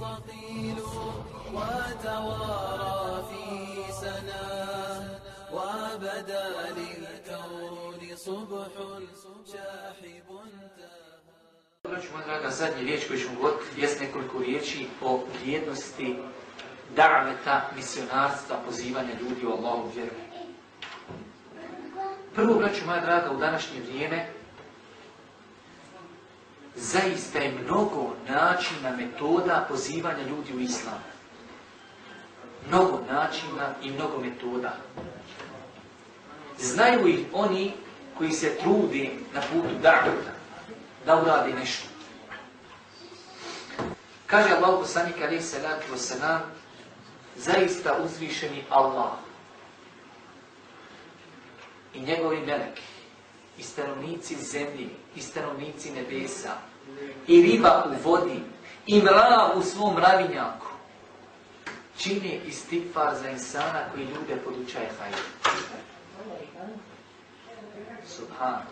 صقيل وتوارى في سناه وبدا للكون صبح شاحب Braću moja draga, zadnji riječ koju ćemo govoriti jest nekoliko riječi o vrijednosti daveta, misionarstva, pozivanja ljudi u Allahu vjeru. Prvo, braću moja draga, u današnje vrijeme zaista je mnogo načina, metoda pozivanja ljudi u islam. Mnogo načina i mnogo metoda. Znaju ih oni koji se trudi na putu da'uta, da uradi nešto. Kaže Allah poslanik alaih salatu wasalam, zaista uzvišeni Allah i njegovi meleki i stanovnici zemlji, i stanovnici nebesa, i riba u vodi, i mrav u svom mravinjaku, čine istikfar za insana koji ljude podučaje hajde. Subhanu.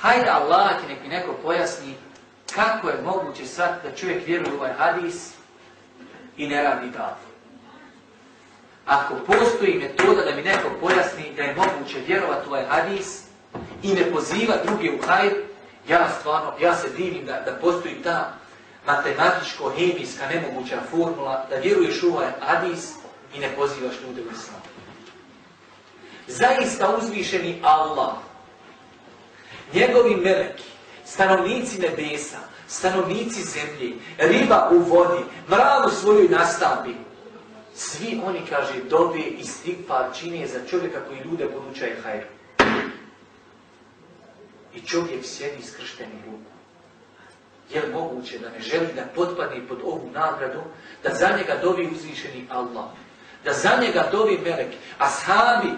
Hajde Allah ti nek mi neko pojasni kako je moguće sad da čovjek vjeruje u ovaj hadis i ne radi davu. Ako postoji metoda da mi neko pojasni da je moguće vjerovati u ovaj hadis i ne poziva druge u hajr, ja stvarno, ja se divim da, da postoji ta matematičko-hemijska nemoguća formula da vjeruješ u ovaj hadis i ne pozivaš ljude u islam. Zaista uzvišeni Allah, njegovi meleki, stanovnici nebesa, stanovnici zemlje, riba u vodi, mrav u svojoj nastavbi, svi oni, kaže, dobe i stigfar čine za čovjeka koji ljude podučaje hajru. I čovjek sjedi skršteni ruku. Je li moguće da ne želi da potpadne pod ovu nagradu, da za njega dobi uzvišeni Allah, da za njega dobi melek, a sami,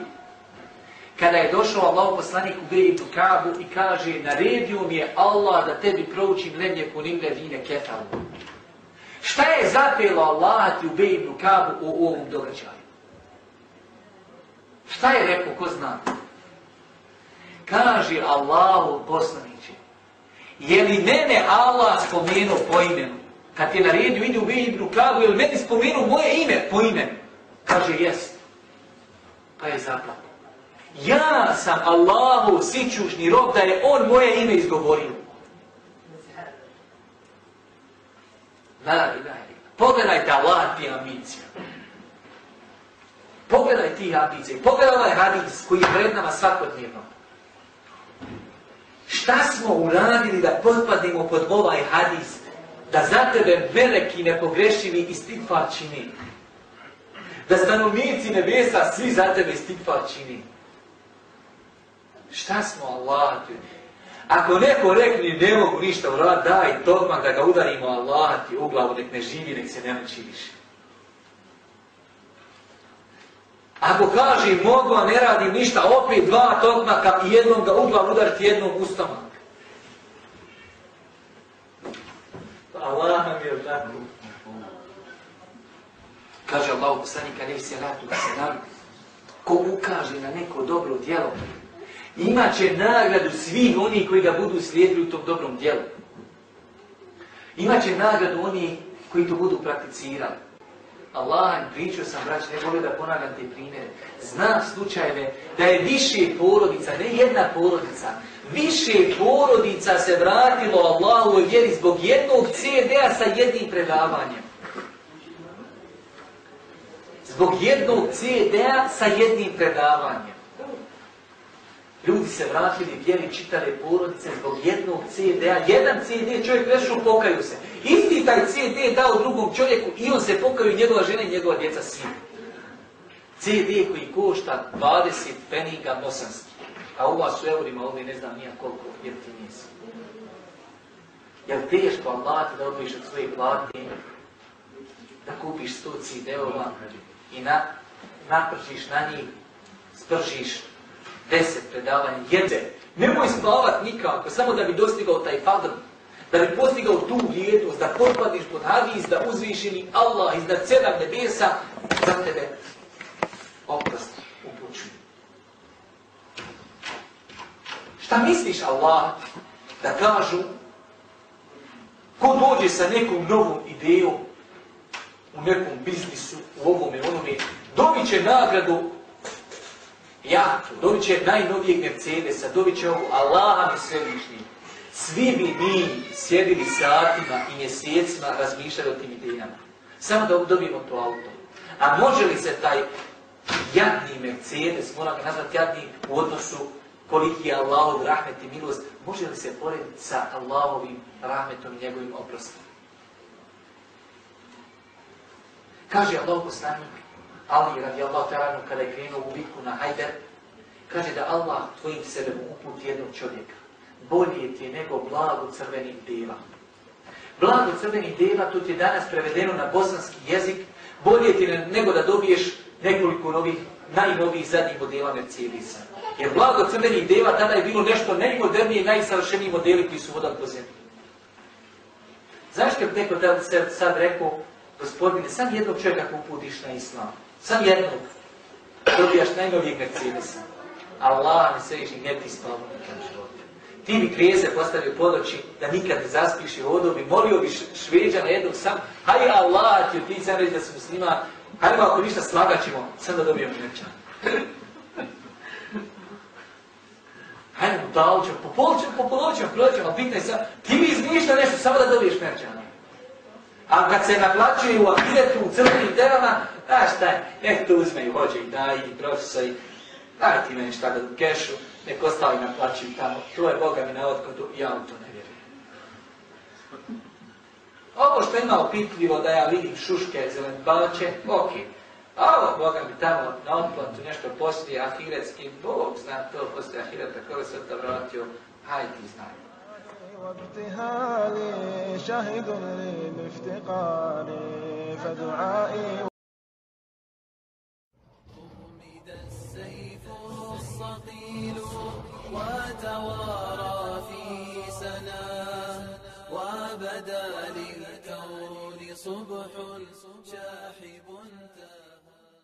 kada je došao Allah poslanik u Bejitu Kabu i kaže, naredio mi je Allah da tebi proučim lemlje punimle vine kefalu. Šta je zapelo Allah ti u Bejibnu Kabu u ovom događaju? Šta je rekao, ko zna? Kaže Allahu poslaniće, je li mene Allah spomenuo po imenu? Kad je naredio, ide u Bejibnu Kabu, je li meni spomenuo moje ime po imenu? Kaže, jest. Pa je zapao. Ja sam Allahu sićušni rob da je on moje ime izgovorio. La ilaha illa. Pogledajte Allah ti ambicija. Pogledaj ti ambicije. Pogledaj ovaj hadis koji je pred nama svakodnevno. Šta smo uradili da potpadimo pod ovaj hadis? Da za tebe veliki nepogrešivi istikfar čini. Da stanovnici nebesa svi za tebe istikfar čini. Šta smo Allah ti? Ako neko rekne ne mogu ništa uraditi, daj tokman da ga udarimo Allah ti u glavu, nek ne živi, nek se ne muči više. Ako kaže mogu, a ne radim ništa, opet dva tokmaka i jednom ga u glavu udariti jednom u stomak. Pa Allah nam je tako. Kaže Allah poslanika, ne se ratu da se ko ukaže na neko dobro djelo, imaće nagradu svih oni koji ga budu slijedili u tom dobrom djelu. Imaće nagradu oni koji to budu prakticirali. Allah, pričao sam, brać, ne volio da ponavljam te primjere. Znam slučajeve da je više porodica, ne jedna porodica, više porodica se vratilo Allahu u vjeri zbog jednog CD-a sa jednim predavanjem. Zbog jednog CD-a sa jednim predavanjem. Ljudi se vratili, vjeri, čitale porodice zbog jednog CD-a. Jedan CD čovjek rešao, pokaju se. Isti taj CD dao drugom čovjeku i on se pokaju njegova žena i njegova djeca svi. CD koji košta 20 peniga bosanski. A u vas u eurima ovdje ne znam nija koliko jeftinije su. Jel teško Allah da odbiš od svoje plate, da kupiš 100 CD-ova i na, napržiš na njih, spržiš deset predavanja, jedne. Nemoj spavat nikako, samo da bi dostigao taj fadr, da bi postigao tu vrijednost, da potpadniš pod hadis, da uzvišeni Allah iznad sedam nebesa za tebe oprost upućuje. Šta misliš Allah da kažu Ko dođe sa nekom novom idejom, u nekom biznisu, u ovome, onome, dobit će nagradu jako, dobit će najnovijeg Mercedesa, dobit će ovu Allaha mi svevišnji. Svi bi mi sjedili satima i mjesecima razmišljali o tim idejama. Samo da dobijemo to auto. A može li se taj jadni Mercedes, moram ga nazvati jadni u odnosu koliki je Allahov rahmet i milost, može li se porediti sa Allahovim rahmetom i njegovim oprostom? Kaže Allah poslanik, Ali radijallahu Allah kada je krenuo u bitku na Hajder, kaže da Allah tvojim sebe uputi jednog čovjeka. Bolje ti je nego blago crvenih deva. Blago crvenih deva, to ti je danas prevedeno na bosanski jezik, bolje ti je nego da dobiješ nekoliko novih, najnovijih zadnjih modela Mercedesa. Jer blago crvenih deva tada je bilo nešto najmodernije i najsavršeniji modeli koji su vodali po zemlji. Zašto je neko se sad rekao, gospodine, sam jednog čovjeka uputiš na islam. Sam jednog. Dobijaš najnovijeg Mercedesa. Allah ne sveći, ne ti spavno nikad životu. Ti bi krijeze postavio podoći da nikad ne zaspiš i vodu bi molio bi šveđa na jednog sam. Haj Allah ti ti sam reći da su muslima. hajde ako ništa slagaćemo, sam da dobijem Hajde mu da ćemo, po poloćemo, po poloćemo, ćemo, pitaj sam, ti mi izmišlja nešto, samo da dobiješ merčana. A kad se naplaćuje u akiretu, u crvenim devama, znaš šta je, nek to uzme i hođe i daj i profesor i daj ti meni šta da kešu, nek ostali naplaćuju tamo. To je Boga mi na odkodu, ja u to ne vjerujem. Ovo što ima opitljivo da ja vidim šuške zelenbače, ok. A ovo, Boga mi tamo na otplatu nešto postoji ahiretski, Bog zna to postoji ahiret, kako se to vratio, hajde ti znaju. وابتهالي شهد للافتقار فدعائي أمد السيف الصقيل وتوارى في سنا وبدا للكون صبح شاحب